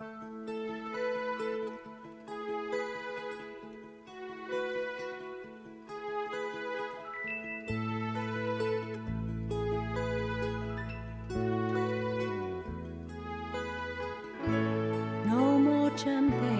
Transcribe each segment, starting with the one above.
No more champagne.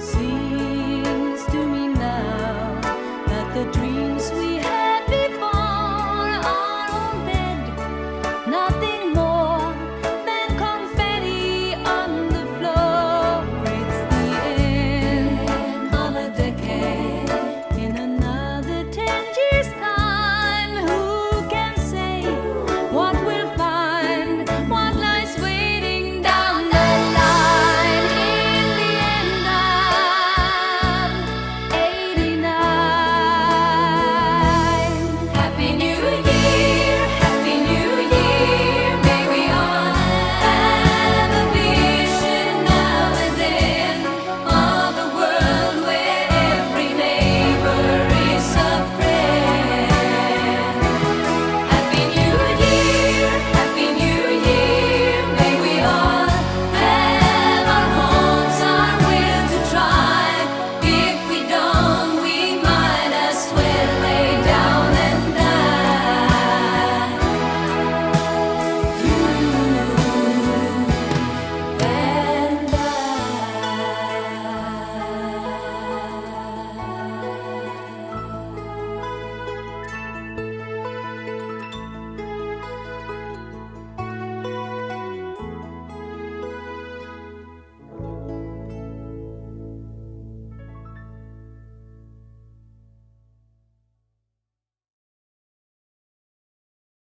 Seems to me now that the dream.